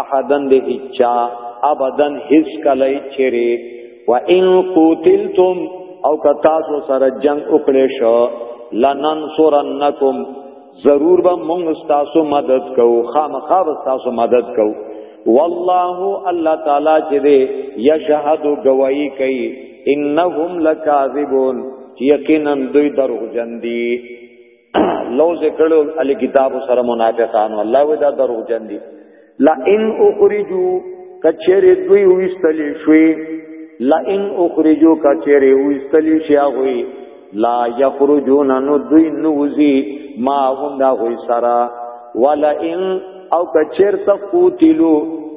احدن د هیچا ابدن هیڅ کله چیرې و ان قتلتم او که تاسو سره جنگ وکړې شو لننصرنکم ضرور به موږ تاسو مدد کوو خامخا به تاسو مدد کوو والله الله تعالی چې دې یشهد گواہی کوي انهم لکاذبون یقینا دوی دروغجن دي لو ذکرو علی کتاب سره منافقان الله ودا درو جن دي لا ان اخرجو کچری دوی وستلی شوی لا ان اخرجو کچری وستلی شي هغه لا یخرجون نو دوی نوزی ما هم دا غوی سرا ولا ان او کچر تقوتلو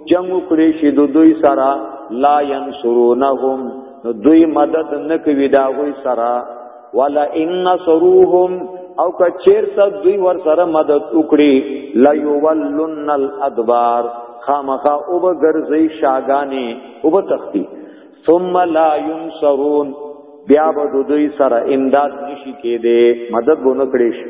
جنگ کړی شي دو دوی سرا لا ينصرونهم نو دوی مدد نکوي دا غوی سرا ولا ان نصروهم او که چیرته دوی ور سره مدد وکړي لا یولن الادبار خامخا او به ګرځي شاګانی او به تختی ثم لا ينصرون بیا به دوی سره امداد نشي کېده مدد ونه کړی شي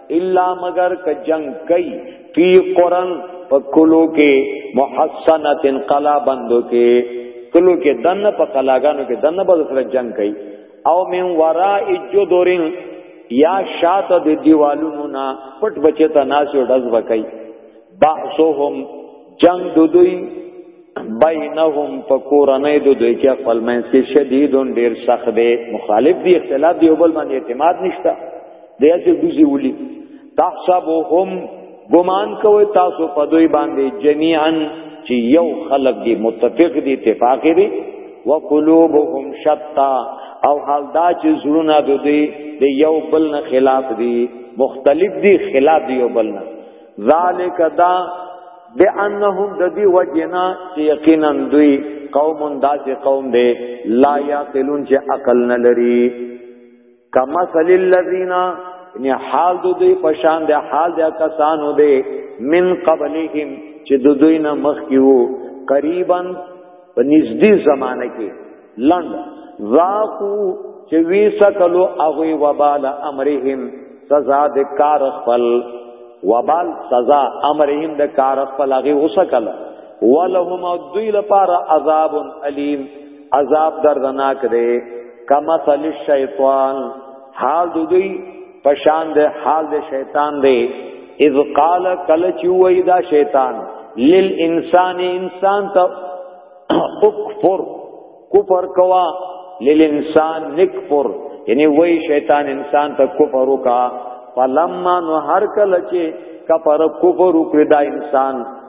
الا مگر ک جنگ کئ فی قرن پکلو کې محسنات قلا بندو کې کلو کې دنه په کلاګانو کې دنه به سره جنگ کوي او من ورا اجدورن یا شات د دیوالونو نا پټ بچی ته ناس یو دز وکي بعثهم جنگ دودوی بینهم فکورنه دودوی کې خپل منځ کې شدیدون ډیر سخت دی مخالف دی اختلاف دی او بل باندې اعتماد نشته دی چې دوی ولي تحسبهم ګمان کوي تاسو په دوی باندې جميعا چې یو خلق دی متفق دی اتفاق دی وقلوبهم شتا او حال دا چې زړونه د دوی د یو بل نه خلاف دي مختلف دي خلاف دی یو بل نه ذالک دا بانهم د دې وجنا چې یقینا دوی قوم داسې قوم دی لا یاقلون چې عقل نه لري کما صلی الذین ان حال دو دوی پشان دی حال دی کسانو دی من قبلهم چې دو دوی نه مخ کیو قریبا په نږدې زمانه کې لند ذاقو چې وی سکلو اغه وبال امرهم سزا د کار خپل وبال سزا امرهم د کار خپل اغه وسکل ولهم دوی لپاره عذاب الیم عذاب دردناک دی کما صلی الشیطان حال دوی پشان د حال د شیطان دی اذ قال کل چوی دا شیطان لیل انسان انسان ته اکفر کفر کوا لیل انسان نکفر یعنی وای شیطان انسان ته کفر وکا فلما نو هر کله چې کفر کفر وکړ دا انسان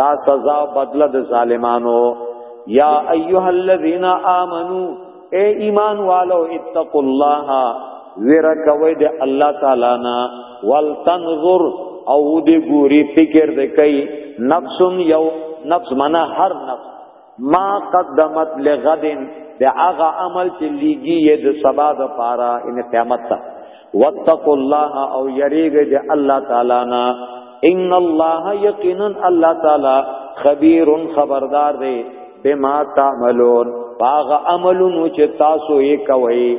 دا سزا بدله د ظالمانو یا ایها الذین آمنو اے ایمان والو اتقوا الله ویرا کوي د الله تعالی نه ولتنظر او دې ګوري فکر دې کوي نفس یو نفس منا هر نفس ما قدمت لغد دا هغه عمل چې لیږي یې د سبا د پاره ان قیامت ته واتقوا الله او یریږي د الله تعالی نه ان الله یقینا الله تعالی خبیر خبردار دی بما تعملون باغ عملونو چې تاسو یې کوئ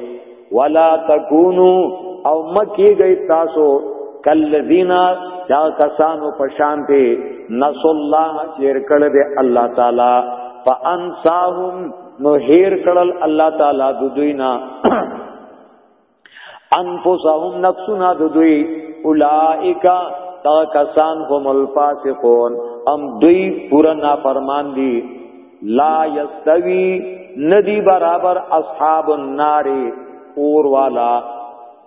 ولا تکونو او مکی گئی تاسو کلذینا دا کسانو پشان دی نسو الله چیر کړه دی الله تعالی فانساهم نو هیر کړل الله تعالی د دوی نه انفسهم نفسنا د دوی اولائک دا کسان هم الفاسقون ام دوی پورا نافرمان دي لا یستوی ندی برابر اصحاب النار اور والا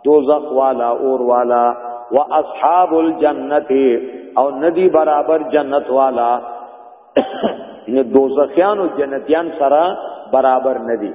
دوزخ والا اور والا و اصحاب الجنت او ندی برابر جنت والا ان دوزخیان او جنتیان سره برابر ندی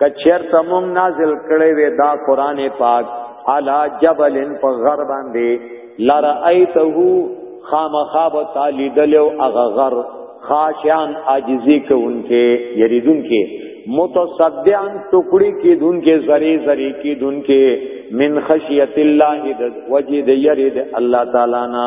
کچیر تمون نازل کړي وي دا قران پاک علا جبل په غر باندې لرایته خامخاب تعالی دلو اغه غر خاشان عاجزی کوونکې یریدونکې متصدعن ټکړي کې دونکې زری زری کې دونکې من خشیت الله د وجد یرید الله تعالی نه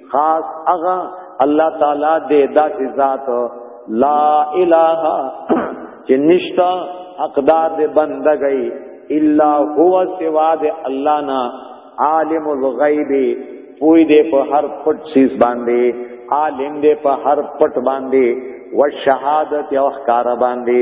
خاص هغه الله تعالی دې داسې ذات لا اله چې نشتا حقدار دې بندګي الا هو سوا دې الله نا عالم الغیب پوی دې په هر پټ چیز باندې عالم دې په هر پټ باندې وشهادت او ښکار باندې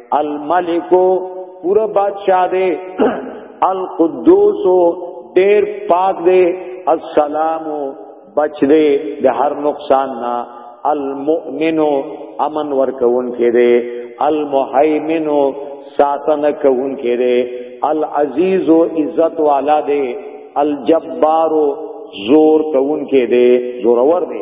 الملک پورا بادشاہ دے القدوس ډیر پاک دے السلام بچ دے د هر نقصان نا المؤمن امن ورکون کې دے المهیمن ساتن کون کې دے العزیز عزت والا دے الجبار زور کون کې دے زورور دے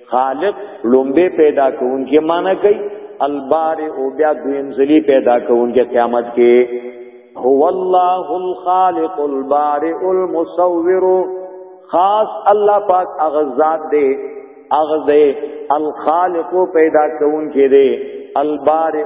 خالق لومبه پیدا کوونکی معنی کوي البارئ او بیا دویم ځلی پیدا کوونکی قیامت کې هو الله الخالق البارئ المصور خاص الله پاک هغه ذات دی هغه دی الخالق پیدا کوونکی دی البارئ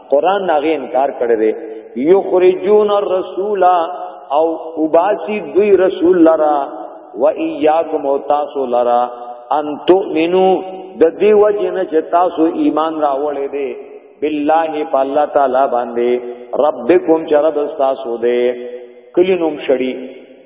قران ناغه انکار کړی دی یخرجون الرسول او وباسی دوی رسول لرا و ایاکم او تاسو لرا ان تؤمنو د دې وجه نه چې تاسو ایمان راوړې دي بالله په الله تعالی باندې ربکم چې رب تاسو دې کلینوم شړی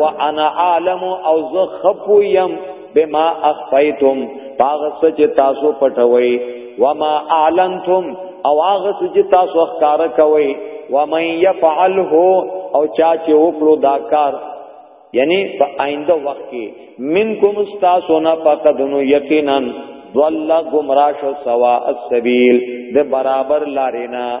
وانا عالم او زه خپو يم بما اخفيتم پاغه سچ تاسو پټوي وما اعلنتم او هغه سچ تاسو ښکار کوي ومن يفعله او چا چې وکړو دا کار یعنی په آینده وخت کې منکم استاسو نه پکدنو یقینا ضل گمراه سوا السبیل د برابر لارې نه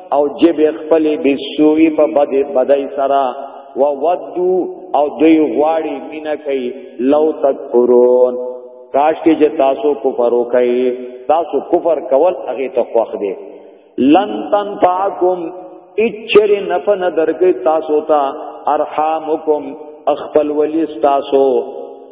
او جب خپل بسوی په بد بدای سرا و ودو او دوی غواړي مینا کوي لو تکفرون کاش کې چې تاسو کفر وکړي تاسو کفر کول هغه ته خوخ دي لن تنفعکم اچر نفع ندرګي تاسو ته ارحامکم اخپل ولی تاسو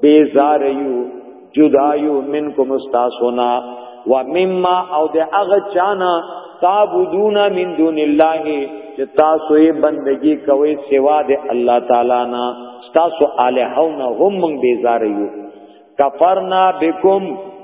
بیزار یو جدا یو منکم استاسونا و مما او د هغه چانا تعبدون من دون الله چې تاسو یې بندگی کوئ سوا د الله تعالی نه تاسو الہونه هم مونږ بیزار یو کفرنا بكم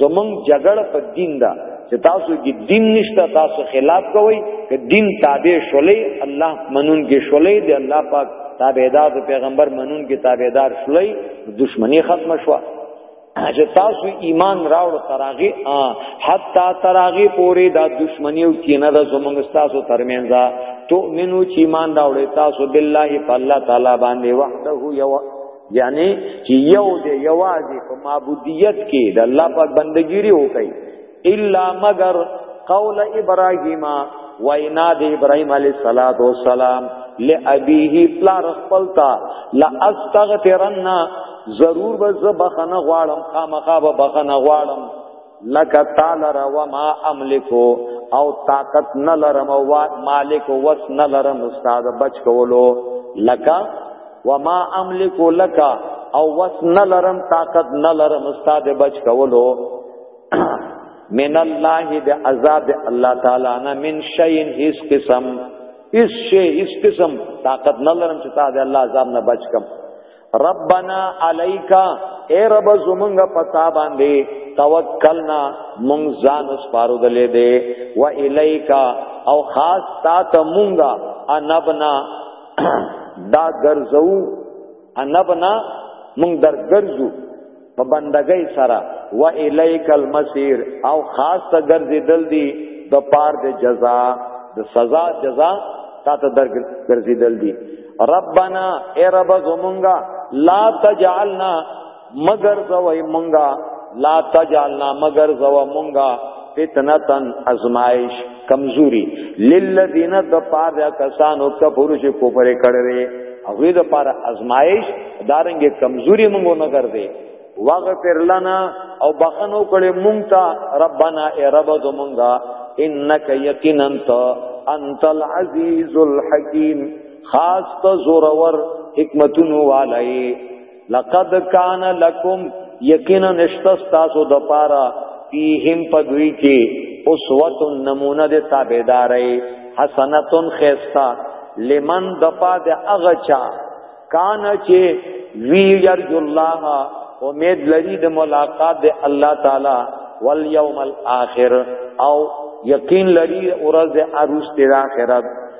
زمونږ جګړه په دین ده چې تاسو کې دین نشته تاسو خلاف کوئ که دین تابع شولې الله منون کې شولې دی الله پاک تابعدار د پیغمبر منون کې تابعدار شولې دشمنی ختم شوه چې تاسو ایمان راوړ تراغي حتا تراغي پوری دا دشمنی او کینه د زمونږ تاسو ترمنځ تؤمنو چې ایمان راوړ تاسو بالله په الله تعالی باندې وحده یو یعنی چې یو دې یوازې په معبودیت کې د الله پاک بندګیری وکړي الا مگر قول ابراهیم وینا د ابراهیم علی صلوات و سلام لابیه پلار خپل تا لا استغفرن ضرور به زبخنه غواړم خامخا به بخنه غواړم لک تعالی را و ما املکو او طاقت نه لرم او مالک وس نه لرم استاد بچ کولو لک و ما املکو لک او وس نه لرم طاقت نه لرم استاد بچ کولو من الله د عذاب الله تعالی نه من شین هیڅ قسم هیڅ شی هیڅ قسم طاقت نه لرم چې تا د الله عذاب نه بچ کم ربنا علیکا اے رب زمونږ پتا باندې توکلنا مونږ ځان وسپارو دلې دې و الیکا او خاص تا ته مونږه انبنا دا ګرځو انبنا مونږ در ګرځو په بندګۍ سره و الیک المسیر او خاص ته ګرځیدل دي د پار د جزا د سزا جزا تا ته در ګرځیدل دي ربنا ای رب زمونږه لا تجعلنا مگر زوی مونږه لا تجعلنا مگر زو مونږه فتنتن ازمائش کمزوري للذین د پاره کسانو کفر چې کوپره کړي او دې د پاره ازمایش دارنګ کمزوري مونږ نه ګرځي واغفر لنا او بخنو کړي مونږ ته ربنا ای رب زمونږه انک یقینا انت انت العزیز الحکیم خاص ته زورور حکمتونو والای لقد کان لکم یقینا نشتس تاسو د پارا فیهم پدوی کې اسوه نمونه د تابعدارې حسنتون خیستا لمن دپا د اغچا کان چې وی یرج الله امید لري د ملاقات د الله تعالی والیوم الاخر او یقین لري اورز عروس د اخرت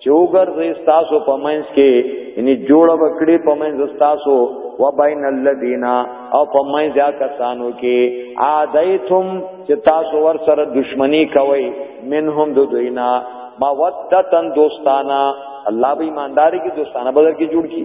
چې وګرځي تاسو په منځ کې یعنی جوړ وکړي په منځ تاسو و بین الذین او په منځ یا کسانو کې عادیتم چې تاسو ور سره دشمنی کوي منهم دو دوینا مودتن دوستانا الله به ایمانداری کې دوستانه بدل کې جوړ کی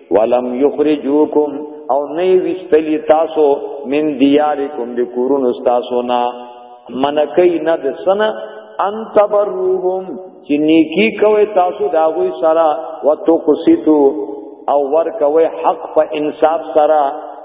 ولم یخرجوکم او نه ویستلی تاسو من دیارکم د کورونو تاسو نه منکای نه د سنه ان تبروهم چې نیکی کوي تاسو دا غوي سره وتقسطو او ور کوي حق په انصاف سره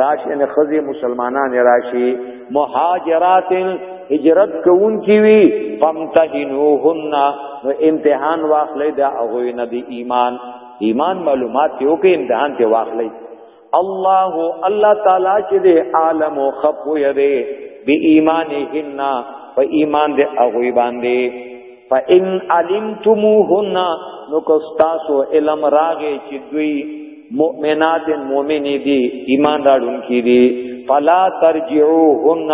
راش ان خزی مسلمانان راشی مهاجرات هجرت کوون کی وی فمتهنوهن نو امتحان واخلې دا هغه نه دی ایمان ایمان معلومات یو کې امتحان ته واخلې الله الله تعالی چې دې عالم او خپو یې دې بی ایمانهن په ایمان دې هغه باندې فإن علمتموهن نو کو تاسو علم راغې چې دوی مؤمنات مؤمنې دي ایمان راړونکې دي فلا ترجعوهن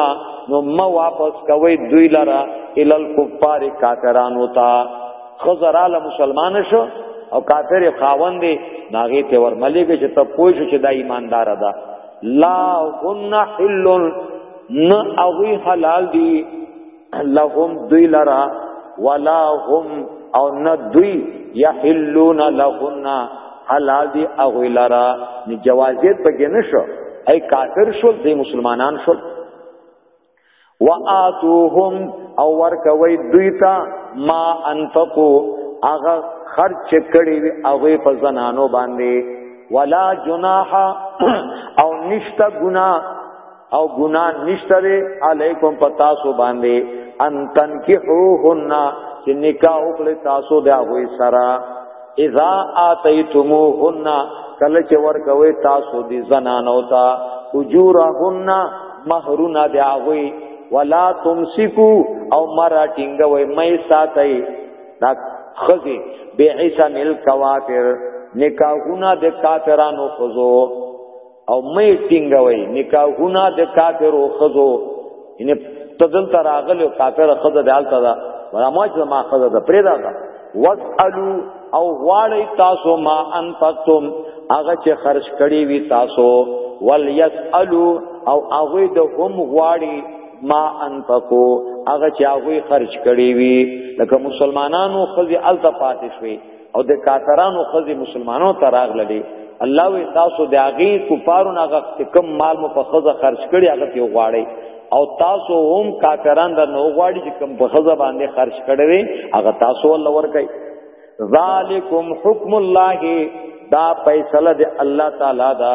نو ما واپس کوي دوی لرا ال الكفار کافرانو تا خزرال مسلمان شو او کافر خاوند دی ناغه ته ورملېږي چې ته پوه شې چې دا ایماندار ده لا هن حل نه اوی حلال دی لهم دوی لرا ولا هم او نه دوی یحلون لهن حلال دی اغوی لرا نی جوازیت پکی نشو ای کافر شول دی مسلمانان شول و آتوهم او ورکوی دوی تا ما انفقو اغا خرچ کړي وي هغه په زنانو باندې ولا جناح او نشتا گنا او ګنا نشته دی علیکم پتا سو باندې ان تنکحوهن چې نکاح وکړي تاسو د هغه سره اذا اتیتموهن کله چې ورکوي تاسو دي زنانو ته اجورهن مہرونه دی هغه ولا تمسکو او مرا ټینګوي مې ساتي دا خزي بعثم الكوافر نکاحونه د کافرانو خزو او مې ټینګوي نکاحونه د کافرو خزو ان تدل تراغل او کافر خزه د حالت دا مرامج ما خزه د پرې دا واسالو او غواړی تاسو ما انفقتم هغه چې خرج کړی وی تاسو وليسالو او هغه د هم غواړي ما انفقو هغه چې هغه خرج کړی وی لکه مسلمانانو خزي الته پاتې شوی او د کافرانو خزي مسلمانانو ته راغللې الله وی تاسو د هغه کفارو نه غخت کم مال مو په خزه خرج کړي هغه ته غواړي او تاسو هم کافران د نو غواړي چې کم په خزه باندې خرج کړي هغه تاسو الله ور کوي ذالکم حکم الله دا فیصله د الله تعالی دا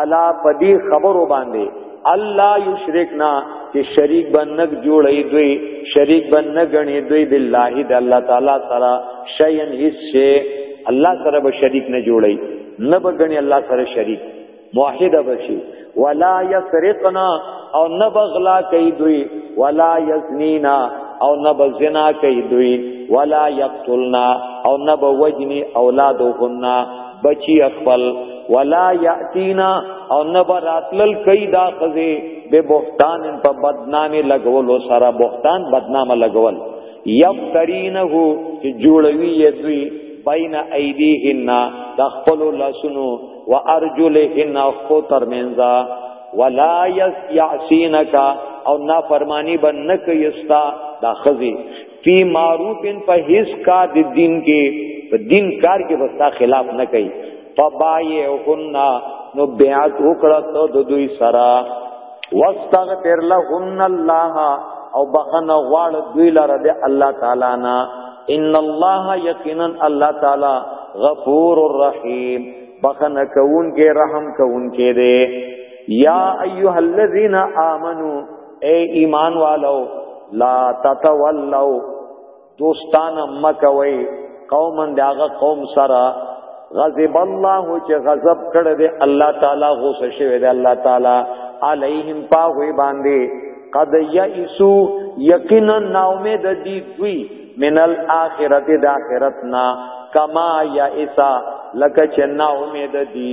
الا پدی خبرو باندې الله یشرکنا چې شریک بنک جوړې دوی شریک بنک غني دوی بالله د الله تعالی سره شین هیڅ شی الله سره به شریک نه جوړي نه به غني الله سره شریک موحد بشي ولا یسرقنا او نه بغلا کوي دوی ولا یزنینا او نه بزنا کوي دوی ولا یقتلنا او نه بوجنی اولادهن بچی خپل ولا یاتینا او نبراتل کای دا خزه به بهتان په بدنامي لګول سره بهتان بدنامه لګول یفترینه چې جوړوي یې دوی بین ایدیهن د خپل لاسونو و ارجلهن خو ترمنځه ولا یعصینک او نافرمانی بنک یستا دا خزی فی معروفن په هیڅ کا د دین کې په دین کار کې وستا خلاف نه کوي فبایعهن نو بیعت وکړه ته د دوی سره واستغفر لهن الله او بخنه غواړ دوی لره د الله تعالی نه ان الله یقینا الله تعالی غفور الرحیم بخنه کون کې رحم کون کې دے یا ایها الذین آمنو اے ایمان والو لا تتولو دوستان مکوي قومن داغه قوم سره غضب الله چې غضب کړی دی الله تعالی غوسه شوی دی الله تعالی علیهم پاوی باندې قد یئسو یقینا ناامید دی دوی من الاخرت د اخرتنا کما یئسا لکه چې ناامید دی